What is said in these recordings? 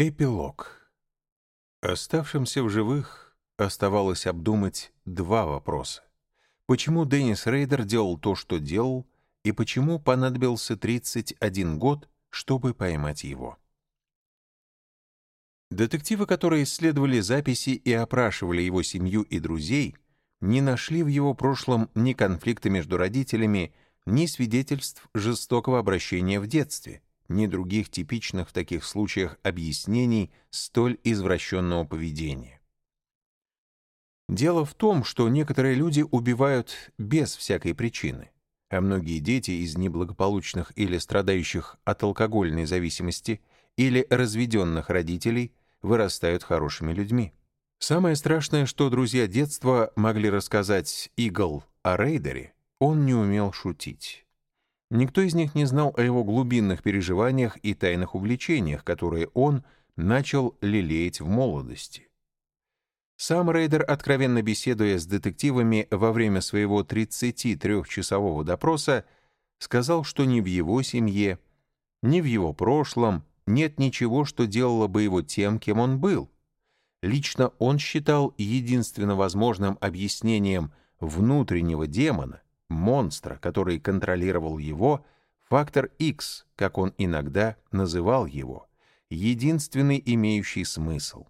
Эпилог. Оставшимся в живых оставалось обдумать два вопроса. Почему Деннис Рейдер делал то, что делал, и почему понадобился 31 год, чтобы поймать его? Детективы, которые исследовали записи и опрашивали его семью и друзей, не нашли в его прошлом ни конфликта между родителями, ни свидетельств жестокого обращения в детстве, ни других типичных в таких случаях объяснений столь извращенного поведения. Дело в том, что некоторые люди убивают без всякой причины, а многие дети из неблагополучных или страдающих от алкогольной зависимости или разведенных родителей вырастают хорошими людьми. Самое страшное, что друзья детства могли рассказать Игл о Рейдере, он не умел шутить. Никто из них не знал о его глубинных переживаниях и тайных увлечениях, которые он начал лелеять в молодости. Сам Рейдер, откровенно беседуя с детективами во время своего 33-часового допроса, сказал, что ни в его семье, ни в его прошлом нет ничего, что делало бы его тем, кем он был. Лично он считал единственно возможным объяснением внутреннего демона, монстра, который контролировал его, фактор X, как он иногда называл его, единственный имеющий смысл.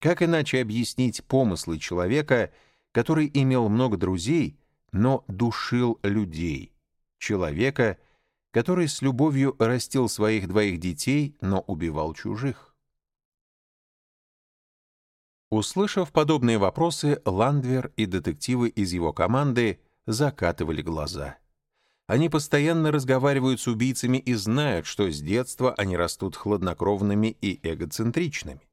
Как иначе объяснить помыслы человека, который имел много друзей, но душил людей, человека, который с любовью растил своих двоих детей, но убивал чужих? Услышав подобные вопросы, Ландвер и детективы из его команды закатывали глаза. Они постоянно разговаривают с убийцами и знают, что с детства они растут хладнокровными и эгоцентричными.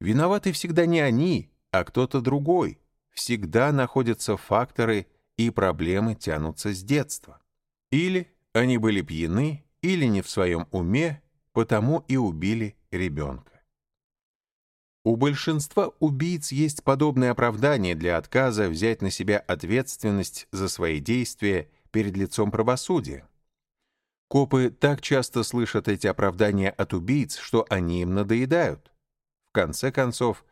Виноваты всегда не они, а кто-то другой. Всегда находятся факторы, и проблемы тянутся с детства. Или они были пьяны, или не в своем уме, потому и убили ребенка. У большинства убийц есть подобное оправдание для отказа взять на себя ответственность за свои действия перед лицом правосудия. Копы так часто слышат эти оправдания от убийц, что они им надоедают. В конце концов,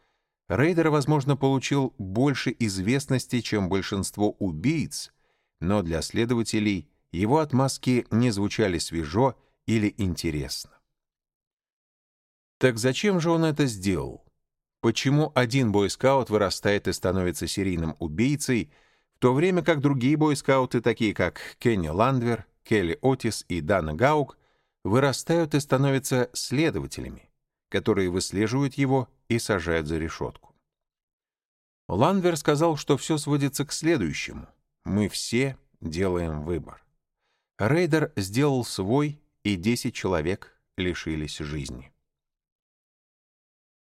Рейдер, возможно, получил больше известности, чем большинство убийц, но для следователей его отмазки не звучали свежо или интересно. Так зачем же он это сделал? Почему один бойскаут вырастает и становится серийным убийцей, в то время как другие бойскауты, такие как Кенни Ландвер, Келли Отис и Дана Гаук, вырастают и становятся следователями, которые выслеживают его и сажают за решетку. Ландвер сказал, что все сводится к следующему. Мы все делаем выбор. Рейдер сделал свой, и 10 человек лишились жизни.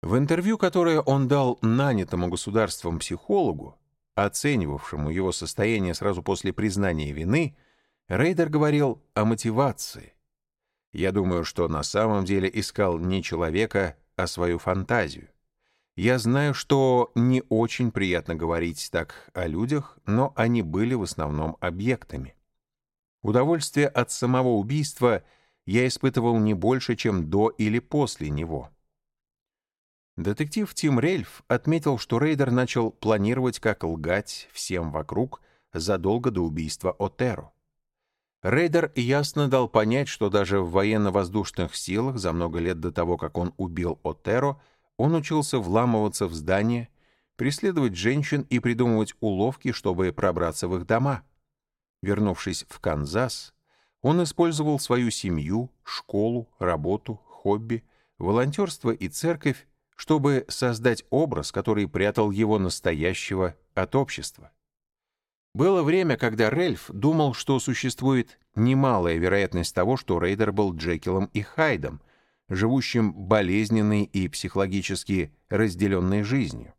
В интервью, которое он дал нанятому государством психологу, оценивавшему его состояние сразу после признания вины, Рейдер говорил о мотивации. Я думаю, что на самом деле искал не человека, а свою фантазию. Я знаю, что не очень приятно говорить так о людях, но они были в основном объектами. Удовольствие от самого убийства я испытывал не больше, чем до или после него. Детектив Тим Рельф отметил, что Рейдер начал планировать, как лгать всем вокруг задолго до убийства Отеро. Рейдер ясно дал понять, что даже в военно-воздушных силах за много лет до того, как он убил Отеро, он учился вламываться в здания, преследовать женщин и придумывать уловки, чтобы пробраться в их дома. Вернувшись в Канзас, он использовал свою семью, школу, работу, хобби, волонтерство и церковь чтобы создать образ, который прятал его настоящего от общества. Было время, когда Рельф думал, что существует немалая вероятность того, что Рейдер был Джекилом и Хайдом, живущим болезненной и психологически разделенной жизнью.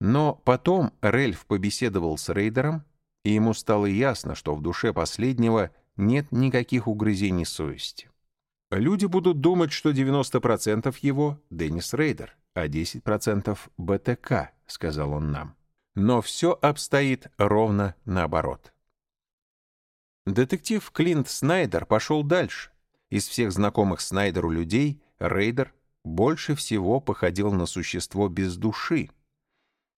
Но потом Рельф побеседовал с Рейдером, и ему стало ясно, что в душе последнего нет никаких угрызений совести. Люди будут думать, что 90% его — Деннис Рейдер, а 10% — БТК, сказал он нам. Но все обстоит ровно наоборот. Детектив Клинт Снайдер пошел дальше. Из всех знакомых Снайдеру людей Рейдер больше всего походил на существо без души.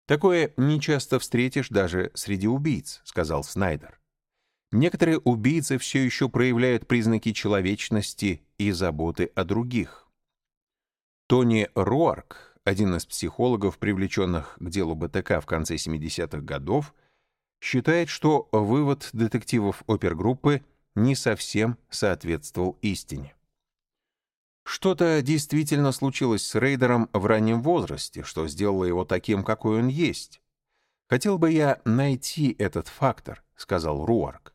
«Такое нечасто встретишь даже среди убийц», — сказал Снайдер. Некоторые убийцы все еще проявляют признаки человечности и заботы о других. Тони Руарк, один из психологов, привлеченных к делу БТК в конце 70-х годов, считает, что вывод детективов опергруппы не совсем соответствовал истине. Что-то действительно случилось с Рейдером в раннем возрасте, что сделало его таким, какой он есть. «Хотел бы я найти этот фактор», — сказал Руарк.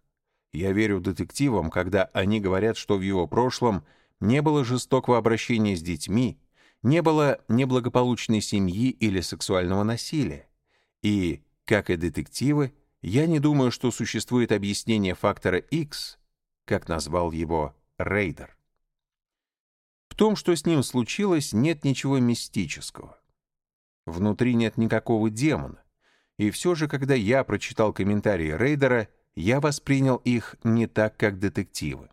«Я верю детективам, когда они говорят, что в его прошлом не было жестокого обращения с детьми, не было неблагополучной семьи или сексуального насилия. И, как и детективы, я не думаю, что существует объяснение фактора X, как назвал его Рейдер. В том, что с ним случилось, нет ничего мистического. Внутри нет никакого демона. И все же, когда я прочитал комментарии Рейдера, я воспринял их не так, как детективы.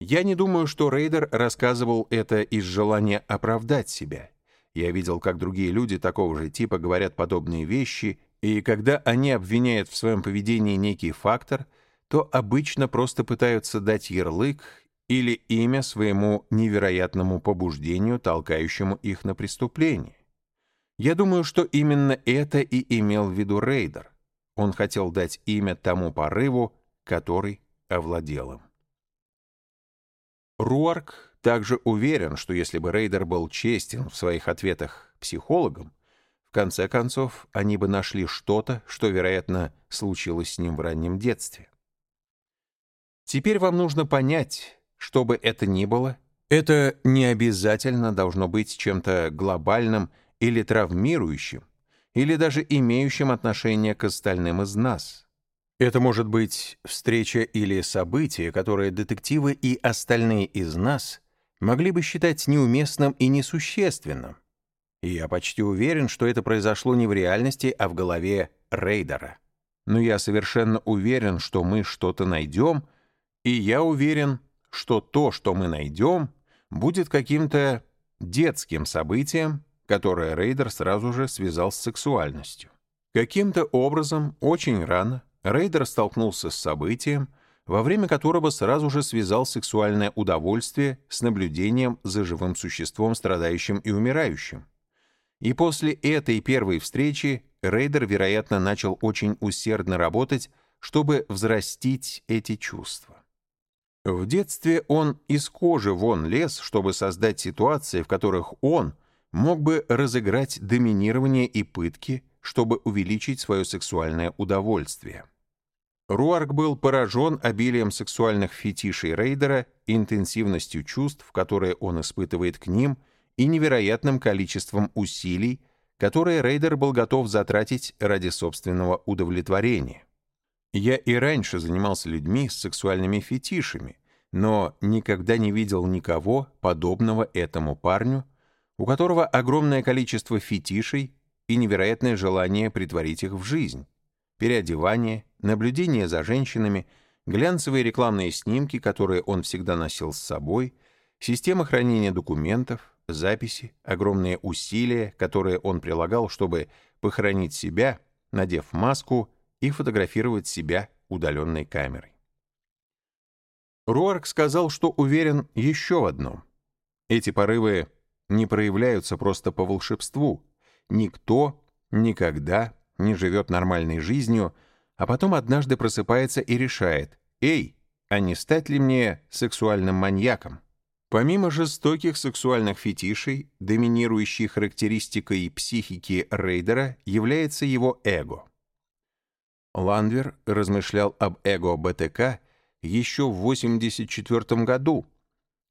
Я не думаю, что Рейдер рассказывал это из желания оправдать себя. Я видел, как другие люди такого же типа говорят подобные вещи, и когда они обвиняют в своем поведении некий фактор, то обычно просто пытаются дать ярлык или имя своему невероятному побуждению, толкающему их на преступление. Я думаю, что именно это и имел в виду Рейдер. Он хотел дать имя тому порыву, который овладел им. Руарк также уверен, что если бы Рейдер был честен в своих ответах психологам, в конце концов они бы нашли что-то, что, вероятно, случилось с ним в раннем детстве. Теперь вам нужно понять, что бы это ни было, это не обязательно должно быть чем-то глобальным или травмирующим, или даже имеющим отношение к остальным из нас. Это может быть встреча или событие, которое детективы и остальные из нас могли бы считать неуместным и несущественным. И я почти уверен, что это произошло не в реальности, а в голове Рейдера. Но я совершенно уверен, что мы что-то найдем, и я уверен, что то, что мы найдем, будет каким-то детским событием, которое Рейдер сразу же связал с сексуальностью. Каким-то образом, очень рано, Рейдер столкнулся с событием, во время которого сразу же связал сексуальное удовольствие с наблюдением за живым существом, страдающим и умирающим. И после этой первой встречи Рейдер, вероятно, начал очень усердно работать, чтобы взрастить эти чувства. В детстве он из кожи вон лез, чтобы создать ситуации, в которых он мог бы разыграть доминирование и пытки, чтобы увеличить свое сексуальное удовольствие. Руарк был поражен обилием сексуальных фетишей Рейдера, интенсивностью чувств, которые он испытывает к ним, и невероятным количеством усилий, которые Рейдер был готов затратить ради собственного удовлетворения. Я и раньше занимался людьми с сексуальными фетишами, но никогда не видел никого, подобного этому парню, у которого огромное количество фетишей и невероятное желание притворить их в жизнь. Переодевание, наблюдение за женщинами, глянцевые рекламные снимки, которые он всегда носил с собой, система хранения документов, записи, огромные усилия, которые он прилагал, чтобы похоронить себя, надев маску и фотографировать себя удаленной камерой. Руарк сказал, что уверен еще в одном. Эти порывы не проявляются просто по волшебству. Никто никогда не живет нормальной жизнью, а потом однажды просыпается и решает, «Эй, а не стать ли мне сексуальным маньяком?» Помимо жестоких сексуальных фетишей, доминирующей характеристикой психики Рейдера является его эго. Ландвер размышлял об эго БТК еще в 1984 году,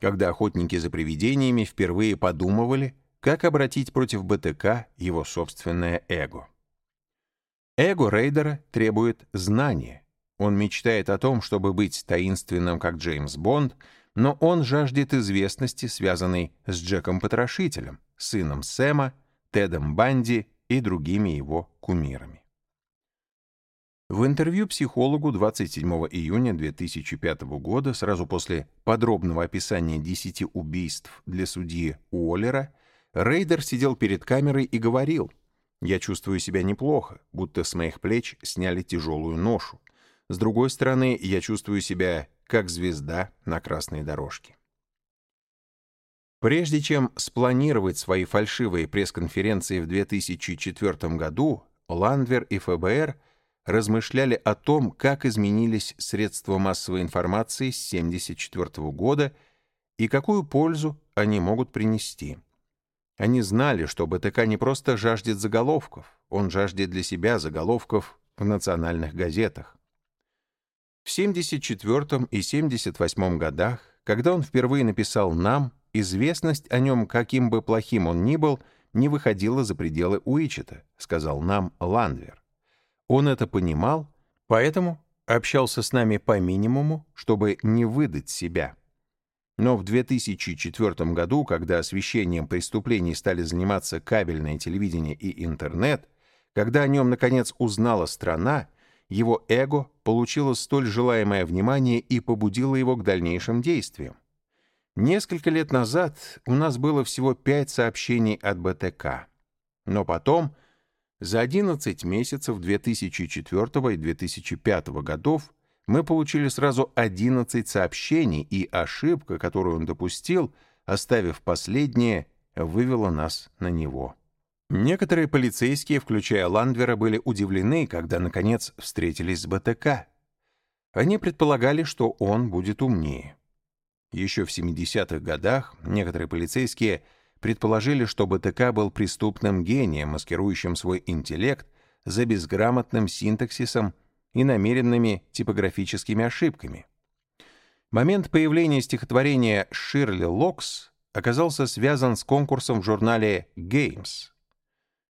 когда охотники за привидениями впервые подумывали, как обратить против БТК его собственное эго. Эго Рейдера требует знания. Он мечтает о том, чтобы быть таинственным, как Джеймс Бонд, но он жаждет известности, связанной с Джеком Потрошителем, сыном Сэма, Тедом Банди и другими его кумирами. В интервью психологу 27 июня 2005 года, сразу после подробного описания 10 убийств для судьи Уоллера, Рейдер сидел перед камерой и говорил, «Я чувствую себя неплохо, будто с моих плеч сняли тяжелую ношу. С другой стороны, я чувствую себя как звезда на красной дорожке». Прежде чем спланировать свои фальшивые пресс-конференции в 2004 году, Ландвер и ФБР – размышляли о том, как изменились средства массовой информации с 1974 года и какую пользу они могут принести. Они знали, что БТК не просто жаждет заголовков, он жаждет для себя заголовков в национальных газетах. В 1974 и 1978 годах, когда он впервые написал «Нам», известность о нем, каким бы плохим он ни был, не выходила за пределы Уичета, сказал нам Ландвер. Он это понимал, поэтому общался с нами по минимуму, чтобы не выдать себя. Но в 2004 году, когда освещением преступлений стали заниматься кабельное телевидение и интернет, когда о нем, наконец, узнала страна, его эго получило столь желаемое внимание и побудило его к дальнейшим действиям. Несколько лет назад у нас было всего пять сообщений от БТК. Но потом за 11 месяцев 2004 и 2005 годов мы получили сразу 11 сообщений, и ошибка, которую он допустил, оставив последнее, вывела нас на него. Некоторые полицейские, включая Ландвера, были удивлены, когда, наконец, встретились с БТК. Они предполагали, что он будет умнее. Еще в 70-х годах некоторые полицейские – предположили, что БТК был преступным гением, маскирующим свой интеллект за безграмотным синтаксисом и намеренными типографическими ошибками. Момент появления стихотворения Ширли Локс оказался связан с конкурсом в журнале Games.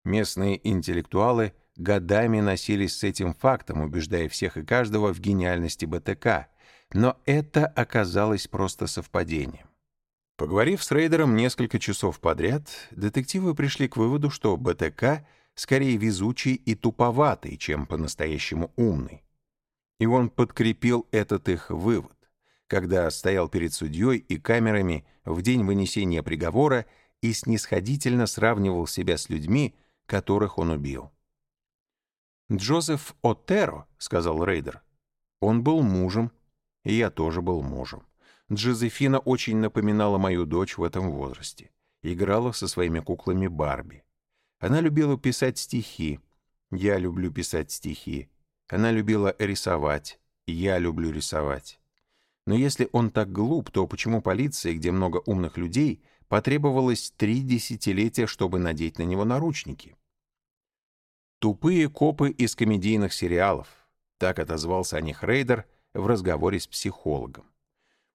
Местные интеллектуалы годами носились с этим фактом, убеждая всех и каждого в гениальности БТК, но это оказалось просто совпадением. Поговорив с рейдером несколько часов подряд, детективы пришли к выводу, что БТК скорее везучий и туповатый, чем по-настоящему умный. И он подкрепил этот их вывод, когда стоял перед судьей и камерами в день вынесения приговора и снисходительно сравнивал себя с людьми, которых он убил. «Джозеф Отеро», — сказал Рейдер, — «он был мужем, и я тоже был мужем. Джозефина очень напоминала мою дочь в этом возрасте. Играла со своими куклами Барби. Она любила писать стихи. Я люблю писать стихи. Она любила рисовать. Я люблю рисовать. Но если он так глуп, то почему полиции, где много умных людей, потребовалось три десятилетия, чтобы надеть на него наручники? Тупые копы из комедийных сериалов. Так отозвался о них Рейдер в разговоре с психологом.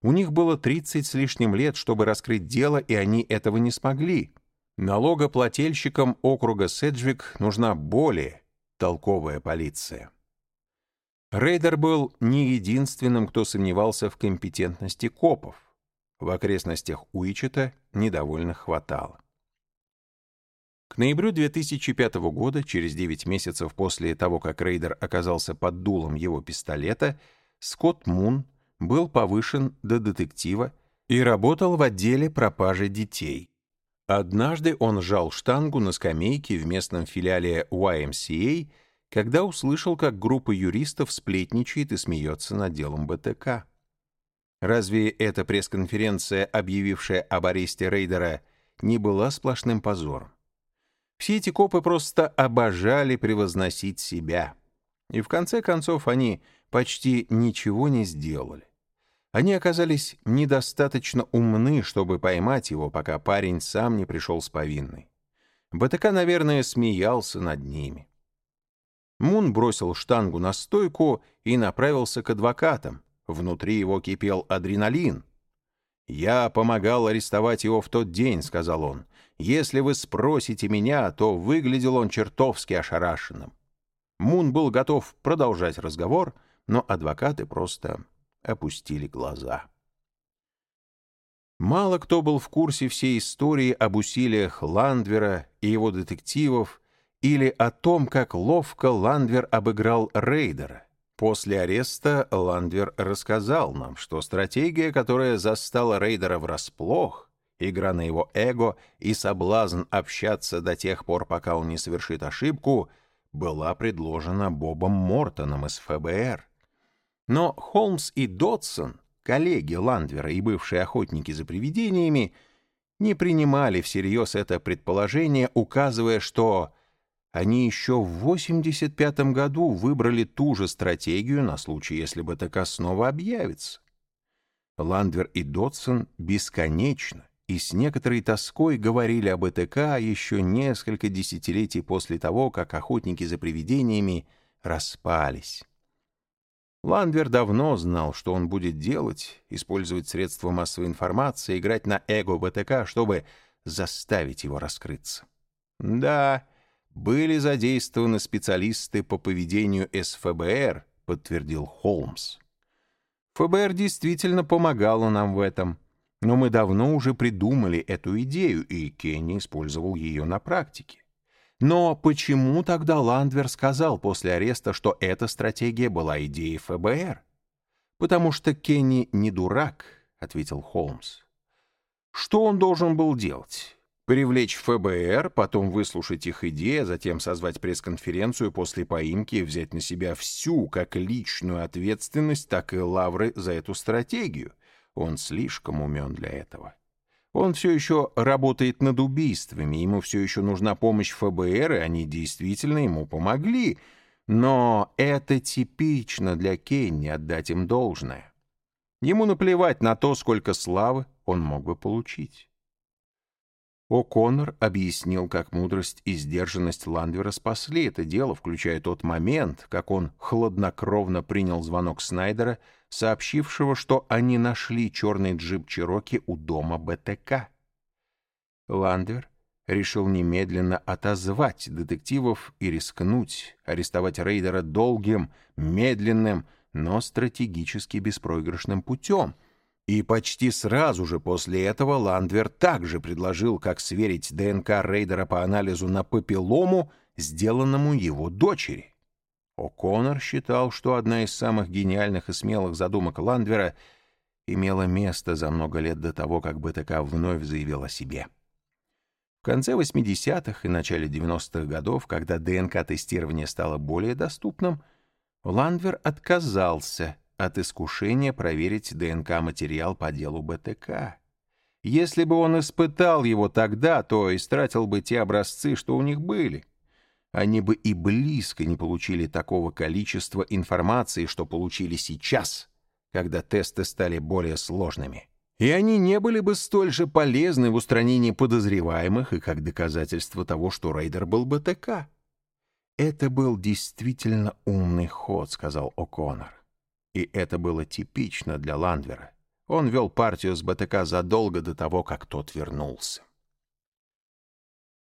У них было 30 с лишним лет, чтобы раскрыть дело, и они этого не смогли. Налогоплательщикам округа Седжвик нужна более толковая полиция. Рейдер был не единственным, кто сомневался в компетентности копов. В окрестностях Уичито недовольных хватало. К ноябрю 2005 года, через 9 месяцев после того, как Рейдер оказался под дулом его пистолета, Скотт Мун был повышен до детектива и работал в отделе пропажи детей. Однажды он жал штангу на скамейке в местном филиале YMCA, когда услышал, как группа юристов сплетничает и смеется над делом БТК. Разве эта пресс-конференция, объявившая об аресте Рейдера, не была сплошным позором? Все эти копы просто обожали превозносить себя. И в конце концов они почти ничего не сделали. Они оказались недостаточно умны, чтобы поймать его, пока парень сам не пришел с повинной. БТК, наверное, смеялся над ними. Мун бросил штангу на стойку и направился к адвокатам. Внутри его кипел адреналин. «Я помогал арестовать его в тот день», — сказал он. «Если вы спросите меня, то выглядел он чертовски ошарашенным». Мун был готов продолжать разговор, но адвокаты просто опустили глаза. Мало кто был в курсе всей истории об усилиях Ландвера и его детективов или о том, как ловко Ландвер обыграл рейдера. После ареста Ландвер рассказал нам, что стратегия, которая застала рейдера врасплох, игра на его эго и соблазн общаться до тех пор, пока он не совершит ошибку, была предложена Бобом Мортоном из ФБР. Но Холмс и Дотсон, коллеги Ландвера и бывшие охотники за привидениями, не принимали всерьез это предположение, указывая, что они еще в 85 году выбрали ту же стратегию на случай, если БТК снова объявится. Ландвер и Дотсон бесконечно и с некоторой тоской говорили об БТК еще несколько десятилетий после того, как охотники за привидениями распались. Ландвер давно знал, что он будет делать, использовать средства массовой информации, играть на эго БТК, чтобы заставить его раскрыться. Да, были задействованы специалисты по поведению СФБР, подтвердил Холмс. ФБР действительно помогало нам в этом, но мы давно уже придумали эту идею, и Кенни использовал ее на практике. Но почему тогда Ландвер сказал после ареста, что эта стратегия была идеей ФБР? «Потому что Кенни не дурак», — ответил Холмс. «Что он должен был делать? Привлечь ФБР, потом выслушать их идеи, а затем созвать пресс-конференцию после поимки и взять на себя всю как личную ответственность, так и лавры за эту стратегию. Он слишком умен для этого. Он все еще работает над убийствами, ему все еще нужна помощь ФБР, и они действительно ему помогли. Но это типично для Кенни отдать им должное. Ему наплевать на то, сколько славы он мог бы получить. О'Коннор объяснил, как мудрость и сдержанность Ландвера спасли это дело, включая тот момент, как он хладнокровно принял звонок Снайдера, сообщившего, что они нашли черный джип Чироки у дома БТК. Ландвер решил немедленно отозвать детективов и рискнуть, арестовать рейдера долгим, медленным, но стратегически беспроигрышным путем — и почти сразу же после этого Ландвер также предложил, как сверить ДНК рейдера по анализу на папиллому, сделанному его дочери. О'Коннор считал, что одна из самых гениальных и смелых задумок Ландвера имела место за много лет до того, как БТК вновь заявил о себе. В конце 80-х и начале 90-х годов, когда ДНК-тестирование стало более доступным, Ландвер отказался от искушения проверить ДНК-материал по делу БТК. Если бы он испытал его тогда, то истратил бы те образцы, что у них были. Они бы и близко не получили такого количества информации, что получили сейчас, когда тесты стали более сложными. И они не были бы столь же полезны в устранении подозреваемых и как доказательство того, что рейдер был БТК. «Это был действительно умный ход», — сказал О'Коннор. И это было типично для Ландвера. Он вел партию с БТК задолго до того, как тот вернулся.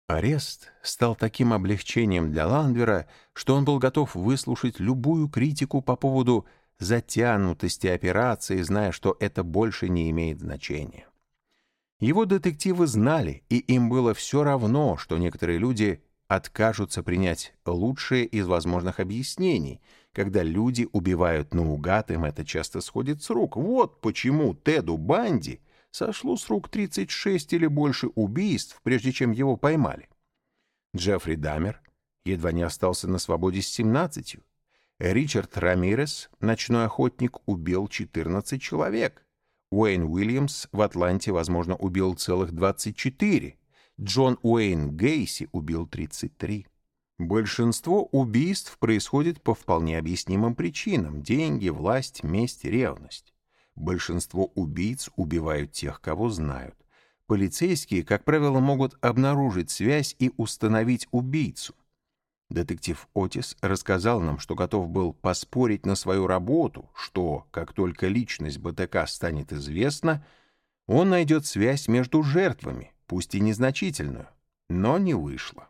Арест стал таким облегчением для Ландвера, что он был готов выслушать любую критику по поводу затянутости операции, зная, что это больше не имеет значения. Его детективы знали, и им было все равно, что некоторые люди откажутся принять лучшее из возможных объяснений — когда люди убивают наугад, им это часто сходит с рук. Вот почему Теду Банди сошло с рук 36 или больше убийств, прежде чем его поймали. Джеффри Дамер едва не остался на свободе с 17. Ричард Рамирес, ночной охотник, убил 14 человек. Уэйн Уильямс в Атланте, возможно, убил целых 24. Джон Уэйн Гейси убил 33. Большинство убийств происходит по вполне объяснимым причинам – деньги, власть, месть, ревность. Большинство убийц убивают тех, кого знают. Полицейские, как правило, могут обнаружить связь и установить убийцу. Детектив Отис рассказал нам, что готов был поспорить на свою работу, что, как только личность БТК станет известна, он найдет связь между жертвами, пусть и незначительную, но не вышло.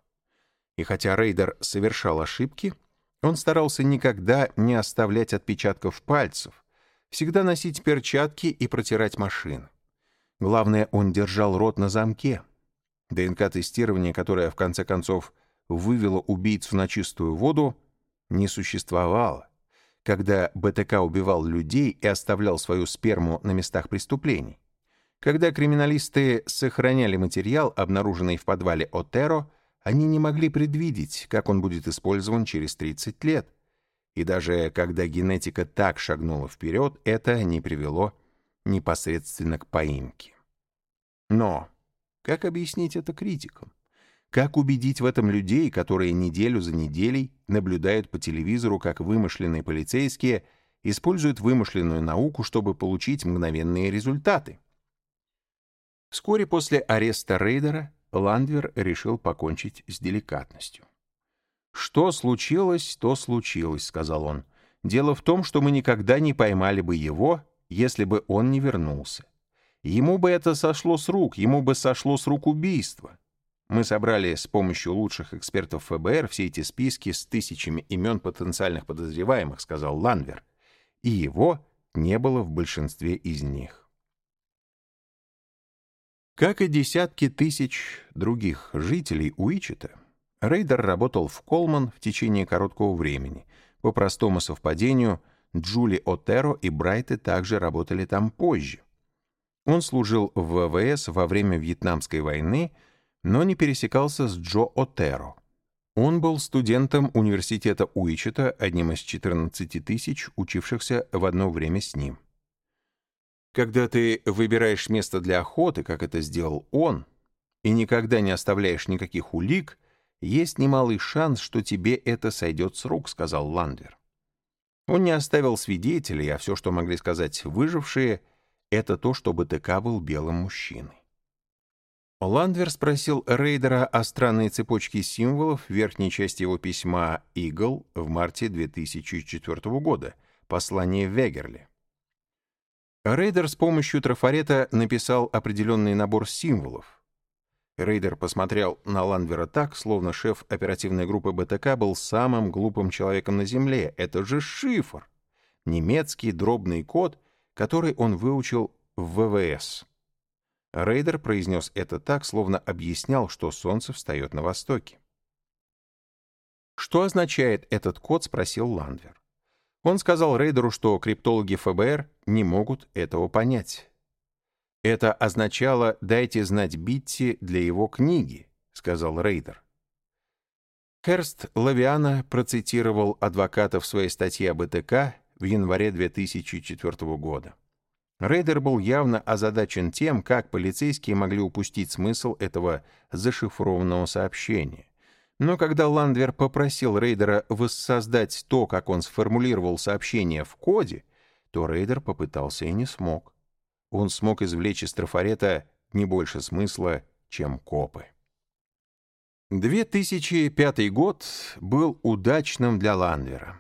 И хотя рейдер совершал ошибки, он старался никогда не оставлять отпечатков пальцев, всегда носить перчатки и протирать машины. Главное, он держал рот на замке. ДНК-тестирование, которое в конце концов вывело убийцу на чистую воду, не существовало. Когда БТК убивал людей и оставлял свою сперму на местах преступлений. Когда криминалисты сохраняли материал, обнаруженный в подвале Отеро, они не могли предвидеть, как он будет использован через 30 лет. И даже когда генетика так шагнула вперед, это не привело непосредственно к поимке. Но как объяснить это критикам? Как убедить в этом людей, которые неделю за неделей наблюдают по телевизору, как вымышленные полицейские используют вымышленную науку, чтобы получить мгновенные результаты? Вскоре после ареста Рейдера Ландвер решил покончить с деликатностью. «Что случилось, то случилось», — сказал он. «Дело в том, что мы никогда не поймали бы его, если бы он не вернулся. Ему бы это сошло с рук, ему бы сошло с рук убийство. Мы собрали с помощью лучших экспертов ФБР все эти списки с тысячами имен потенциальных подозреваемых, сказал Ланвер. И его не было в большинстве из них. Как и десятки тысяч других жителей Уичета, Рейдер работал в Колман в течение короткого времени. По простому совпадению, Джули Отеро и Брайты также работали там позже. Он служил в ВВС во время Вьетнамской войны, но не пересекался с Джо Отеро. Он был студентом университета Уичета, одним из 14 тысяч, учившихся в одно время с ним. Когда ты выбираешь место для охоты, как это сделал он, и никогда не оставляешь никаких улик, есть немалый шанс, что тебе это сойдет с рук, сказал Ландвер. Он не оставил свидетелей, а все, что могли сказать выжившие, это то, что БТК был белым мужчиной. Ландвер спросил Рейдера о странной цепочке символов в верхней части его письма «Игл» в марте 2004 года, послание Вегерли. Рейдер с помощью трафарета написал определенный набор символов. Рейдер посмотрел на Ландвера так, словно шеф оперативной группы БТК был самым глупым человеком на Земле. Это же шифр! Немецкий дробный код — который он выучил в ВВС. Рейдер произнес это так, словно объяснял, что солнце встает на востоке. «Что означает этот код?» — спросил Ландвер. Он сказал Рейдеру, что криптологи ФБР не могут этого понять. «Это означало «дайте знать Битти для его книги», — сказал Рейдер. Херст Лавиана процитировал адвоката в своей статье об БТК в январе 2004 года. Рейдер был явно озадачен тем, как полицейские могли упустить смысл этого зашифрованного сообщения. Но когда Ландвер попросил Рейдера воссоздать то, как он сформулировал сообщение в коде, то Рейдер попытался и не смог. Он смог извлечь из трафарета не больше смысла, чем копы. 2005 год был удачным для Ландвера.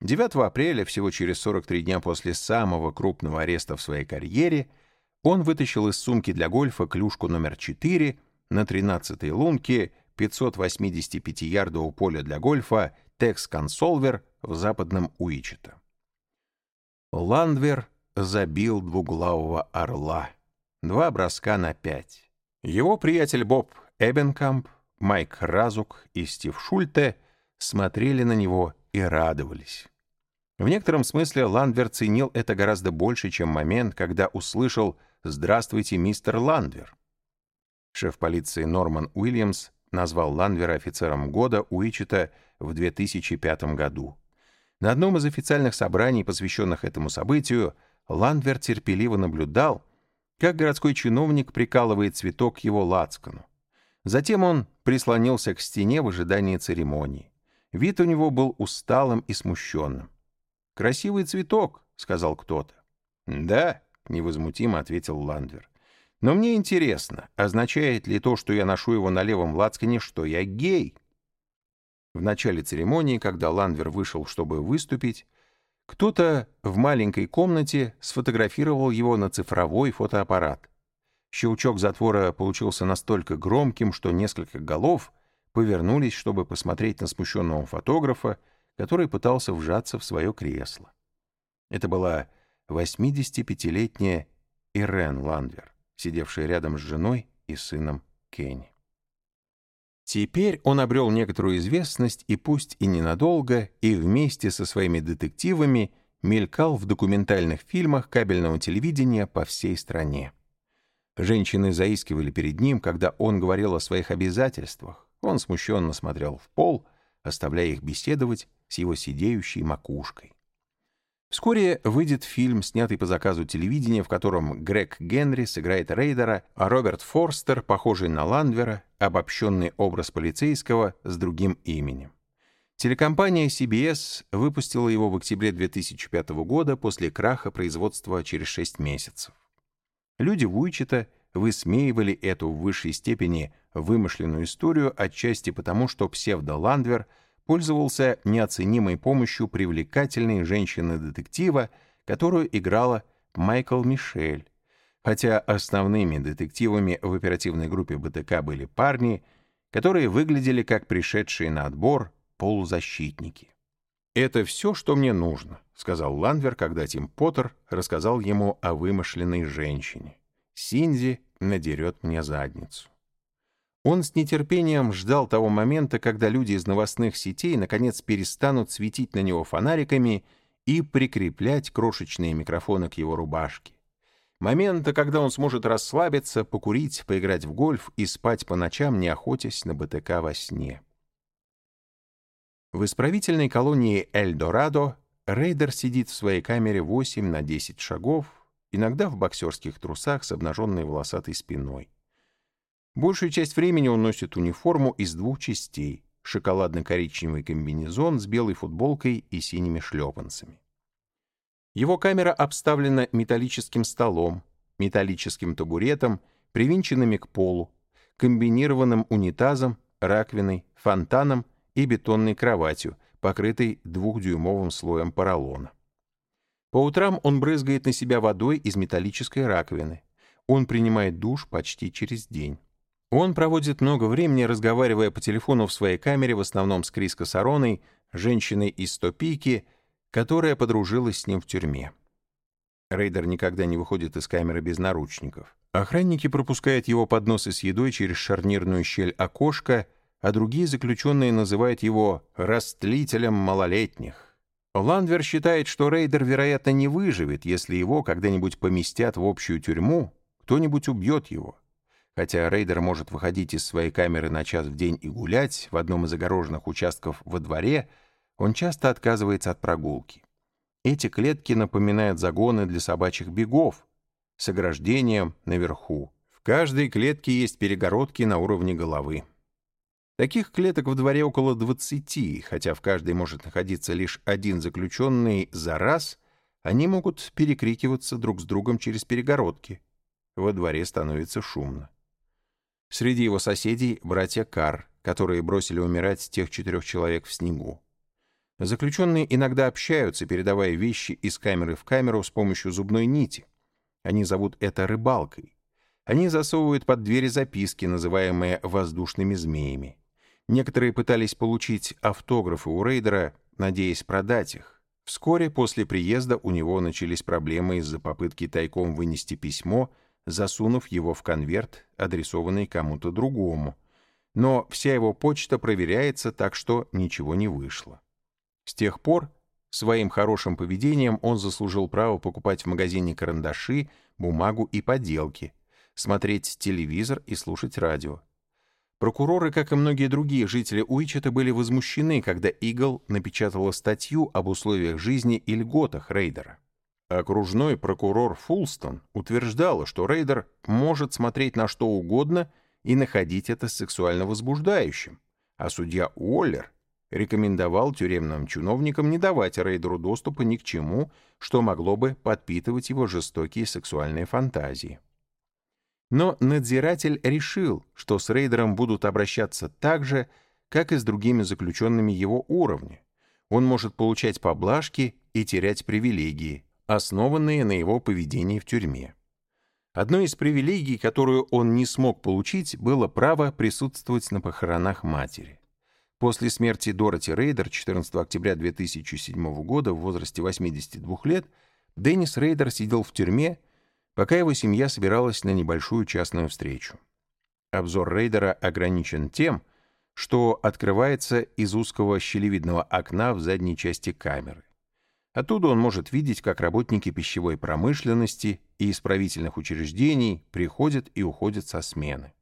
9 апреля, всего через 43 дня после самого крупного ареста в своей карьере, он вытащил из сумки для гольфа клюшку номер 4 на 13-й лунке 585-ярдового поля для гольфа Текс Консолвер в западном Уичета. Ландвер забил двуглавого орла. Два броска на пять. Его приятель Боб Эбенкамп, Майк Разук и Стив Шульте смотрели на него и радовались. В некотором смысле Ландвер ценил это гораздо больше, чем момент, когда услышал «Здравствуйте, мистер Ландвер». Шеф полиции Норман Уильямс назвал Ландвера офицером года Уичета в 2005 году. На одном из официальных собраний, посвященных этому событию, Ландвер терпеливо наблюдал, как городской чиновник прикалывает цветок его лацкану. Затем он прислонился к стене в ожидании церемонии. Вид у него был усталым и смущенным. «Красивый цветок», — сказал кто-то. «Да», — невозмутимо ответил Ландвер. «Но мне интересно, означает ли то, что я ношу его на левом лацкане, что я гей?» В начале церемонии, когда Ландвер вышел, чтобы выступить, кто-то в маленькой комнате сфотографировал его на цифровой фотоаппарат. Щелчок затвора получился настолько громким, что несколько голов повернулись, чтобы посмотреть на смущенного фотографа, который пытался вжаться в свое кресло. Это была 85-летняя Ирен Ландвер, сидевшая рядом с женой и сыном Кенни. Теперь он обрел некоторую известность и пусть и ненадолго, и вместе со своими детективами мелькал в документальных фильмах кабельного телевидения по всей стране. Женщины заискивали перед ним, когда он говорил о своих обязательствах. Он смущенно смотрел в пол, оставляя их беседовать с его сидеющей макушкой. Вскоре выйдет фильм, снятый по заказу телевидения, в котором Грег Генри сыграет Рейдера, а Роберт Форстер, похожий на Ландвера, обобщенный образ полицейского с другим именем. Телекомпания CBS выпустила его в октябре 2005 года после краха производства через 6 месяцев. Люди Вуйчета высмеивали эту в высшей степени вымышленную историю отчасти потому, что псевдо-Ландвер — пользовался неоценимой помощью привлекательной женщины-детектива, которую играла Майкл Мишель. Хотя основными детективами в оперативной группе БТК были парни, которые выглядели как пришедшие на отбор полузащитники. «Это все, что мне нужно», — сказал Ландвер, когда Тим Поттер рассказал ему о вымышленной женщине. «Синди надерет мне задницу». Он с нетерпением ждал того момента, когда люди из новостных сетей наконец перестанут светить на него фонариками и прикреплять крошечные микрофоны к его рубашке. Момента, когда он сможет расслабиться, покурить, поиграть в гольф и спать по ночам, не охотясь на БТК во сне. В исправительной колонии Эльдорадо рейдер сидит в своей камере 8 на 10 шагов, иногда в боксерских трусах с обнаженной волосатой спиной. Большую часть времени он носит униформу из двух частей — шоколадно-коричневый комбинезон с белой футболкой и синими шлепанцами. Его камера обставлена металлическим столом, металлическим табуретом, привинченными к полу, комбинированным унитазом, раковиной, фонтаном и бетонной кроватью, покрытой двухдюймовым слоем поролона. По утрам он брызгает на себя водой из металлической раковины. Он принимает душ почти через день. Он проводит много времени, разговаривая по телефону в своей камере, в основном с Крис Косароной, женщиной из Топики, которая подружилась с ним в тюрьме. Рейдер никогда не выходит из камеры без наручников. Охранники пропускают его подносы с едой через шарнирную щель окошка, а другие заключенные называют его «растлителем малолетних». Ландвер считает, что Рейдер, вероятно, не выживет, если его когда-нибудь поместят в общую тюрьму, кто-нибудь убьет его. Хотя рейдер может выходить из своей камеры на час в день и гулять в одном из огороженных участков во дворе, он часто отказывается от прогулки. Эти клетки напоминают загоны для собачьих бегов с ограждением наверху. В каждой клетке есть перегородки на уровне головы. Таких клеток в дворе около 20, хотя в каждой может находиться лишь один заключенный за раз, они могут перекрикиваться друг с другом через перегородки. Во дворе становится шумно. Среди его соседей братья Кар, которые бросили умирать тех четырех человек в снегу. Заключенные иногда общаются, передавая вещи из камеры в камеру с помощью зубной нити. Они зовут это рыбалкой. Они засовывают под двери записки, называемые воздушными змеями. Некоторые пытались получить автографы у рейдера, надеясь продать их. Вскоре после приезда у него начались проблемы из-за попытки тайком вынести письмо — засунув его в конверт, адресованный кому-то другому. Но вся его почта проверяется, так что ничего не вышло. С тех пор своим хорошим поведением он заслужил право покупать в магазине карандаши, бумагу и поделки, смотреть телевизор и слушать радио. Прокуроры, как и многие другие жители Уичета, были возмущены, когда Игл напечатала статью об условиях жизни и льготах рейдера. Окружной прокурор Фулстон утверждала, что рейдер может смотреть на что угодно и находить это сексуально возбуждающим, а судья Уоллер рекомендовал тюремным чиновникам не давать рейдеру доступа ни к чему, что могло бы подпитывать его жестокие сексуальные фантазии. Но надзиратель решил, что с рейдером будут обращаться так же, как и с другими заключенными его уровня. Он может получать поблажки и терять привилегии, основанные на его поведении в тюрьме. Одной из привилегий, которую он не смог получить, было право присутствовать на похоронах матери. После смерти Дороти Рейдер 14 октября 2007 года в возрасте 82 лет Деннис Рейдер сидел в тюрьме, пока его семья собиралась на небольшую частную встречу. Обзор Рейдера ограничен тем, что открывается из узкого щелевидного окна в задней части камеры. Оттуда он может видеть, как работники пищевой промышленности и исправительных учреждений приходят и уходят со смены.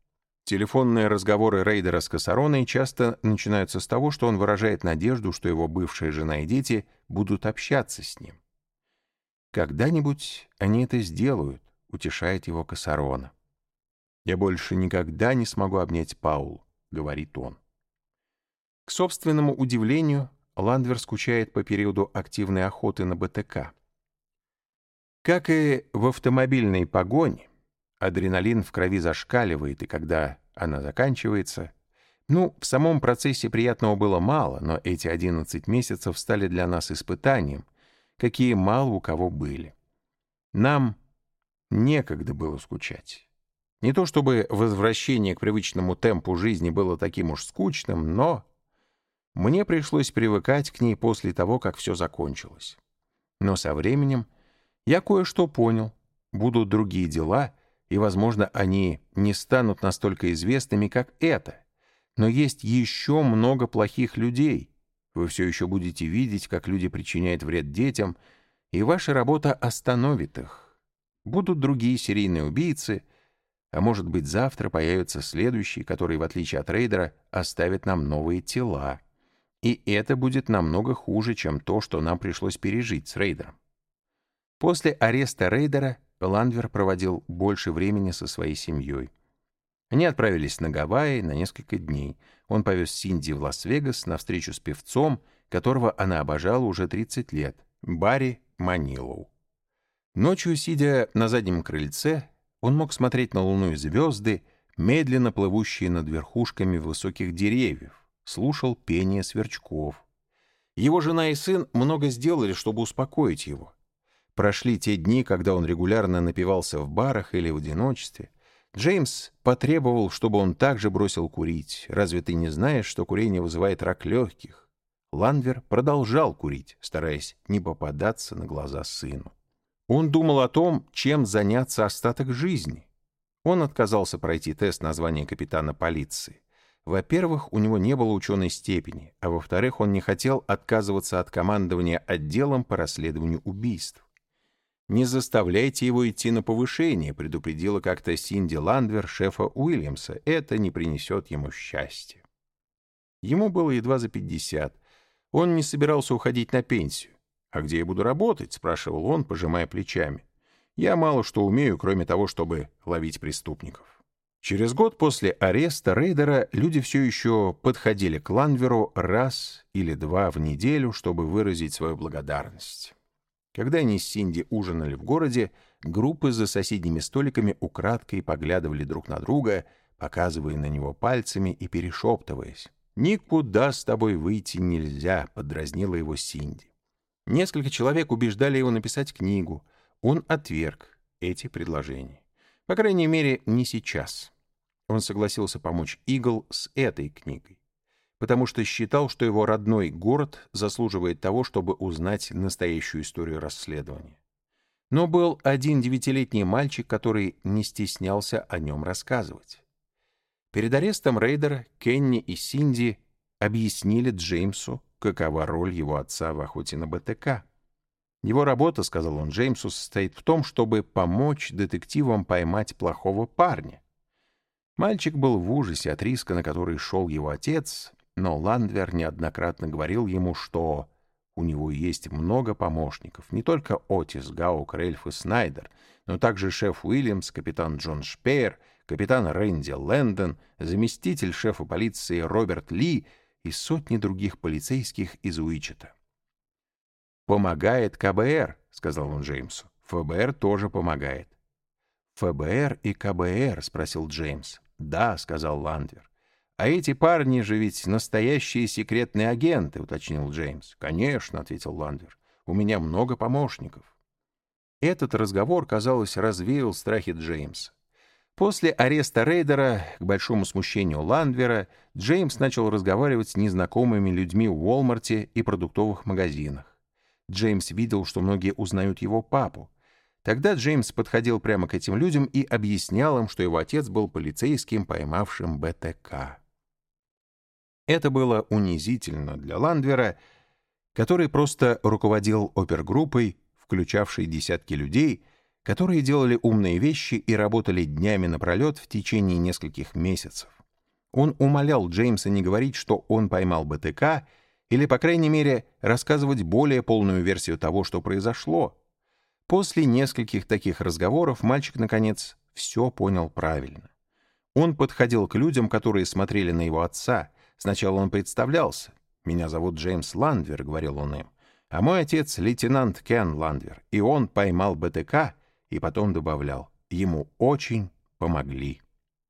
Телефонные разговоры Рейдера с Косароной часто начинаются с того, что он выражает надежду, что его бывшая жена и дети будут общаться с ним. «Когда-нибудь они это сделают», — утешает его Косарона. «Я больше никогда не смогу обнять Паул», — говорит он. К собственному удивлению, Ландвер скучает по периоду активной охоты на БТК. Как и в автомобильной погоне, адреналин в крови зашкаливает, и когда она заканчивается... Ну, в самом процессе приятного было мало, но эти 11 месяцев стали для нас испытанием, какие мало у кого были. Нам некогда было скучать. Не то чтобы возвращение к привычному темпу жизни было таким уж скучным, но мне пришлось привыкать к ней после того, как все закончилось. Но со временем я кое-что понял. Будут другие дела, и, возможно, они не станут настолько известными, как это. Но есть еще много плохих людей. Вы все еще будете видеть, как люди причиняют вред детям, и ваша работа остановит их. Будут другие серийные убийцы, а может быть, завтра появится следующий, который, в отличие от рейдера, оставит нам новые тела. И это будет намного хуже, чем то, что нам пришлось пережить с рейдером. После ареста рейдера Ландвер проводил больше времени со своей семьей. Они отправились на Гавайи на несколько дней. Он повез Синди в Лас-Вегас на встречу с певцом, которого она обожала уже 30 лет, Барри Манилоу. Ночью, сидя на заднем крыльце, он мог смотреть на луну и звезды, медленно плывущие над верхушками высоких деревьев, слушал пение сверчков. Его жена и сын много сделали, чтобы успокоить его. Прошли те дни, когда он регулярно напивался в барах или в одиночестве. Джеймс потребовал, чтобы он также бросил курить. Разве ты не знаешь, что курение вызывает рак легких? Ланвер продолжал курить, стараясь не попадаться на глаза сыну. Он думал о том, чем заняться остаток жизни. Он отказался пройти тест на звание капитана полиции. Во-первых, у него не было ученой степени, а во-вторых, он не хотел отказываться от командования отделом по расследованию убийств. «Не заставляйте его идти на повышение», — предупредила как-то Синди Ландвер, шефа Уильямса. «Это не принесет ему счастья». Ему было едва за пятьдесят. Он не собирался уходить на пенсию. «А где я буду работать?» — спрашивал он, пожимая плечами. «Я мало что умею, кроме того, чтобы ловить преступников». Через год после ареста Рейдера люди все еще подходили к Ланверу раз или два в неделю, чтобы выразить свою благодарность. Когда они с Синди ужинали в городе, группы за соседними столиками украдкой поглядывали друг на друга, показывая на него пальцами и перешептываясь. «Никуда с тобой выйти нельзя», — подразнила его Синди. Несколько человек убеждали его написать книгу. Он отверг эти предложения. По крайней мере, не сейчас. Он согласился помочь Игл с этой книгой, потому что считал, что его родной город заслуживает того, чтобы узнать настоящую историю расследования. Но был один девятилетний мальчик, который не стеснялся о нем рассказывать. Перед арестом Рейдера Кенни и Синди объяснили Джеймсу, какова роль его отца в охоте на БТК. Его работа, сказал он Джеймсу, состоит в том, чтобы помочь детективам поймать плохого парня. Мальчик был в ужасе от риска, на который шел его отец, но Ландвер неоднократно говорил ему, что у него есть много помощников, не только Отис, Гаук, Рельф и Снайдер, но также шеф Уильямс, капитан Джон Шпеер, капитан Рэнди Лэндон, заместитель шефа полиции Роберт Ли и сотни других полицейских из Уичета. «Помогает КБР», — сказал он Джеймсу. «ФБР тоже помогает». «ФБР и КБР?» — спросил Джеймс. «Да», — сказал Ландвер. «А эти парни же ведь настоящие секретные агенты», — уточнил Джеймс. «Конечно», — ответил Ландвер. «У меня много помощников». Этот разговор, казалось, развеял страхи Джеймса. После ареста рейдера, к большому смущению Ландвера, Джеймс начал разговаривать с незнакомыми людьми в Уолмарте и продуктовых магазинах. Джеймс видел, что многие узнают его папу. Тогда Джеймс подходил прямо к этим людям и объяснял им, что его отец был полицейским, поймавшим БТК. Это было унизительно для Ландвера, который просто руководил опергруппой, включавшей десятки людей, которые делали умные вещи и работали днями напролет в течение нескольких месяцев. Он умолял Джеймса не говорить, что он поймал БТК, или, по крайней мере, рассказывать более полную версию того, что произошло. После нескольких таких разговоров мальчик, наконец, все понял правильно. Он подходил к людям, которые смотрели на его отца. Сначала он представлялся. «Меня зовут Джеймс Ландвер», — говорил он им. «А мой отец — лейтенант Кен Ландвер, и он поймал БТК и потом добавлял, ему очень помогли.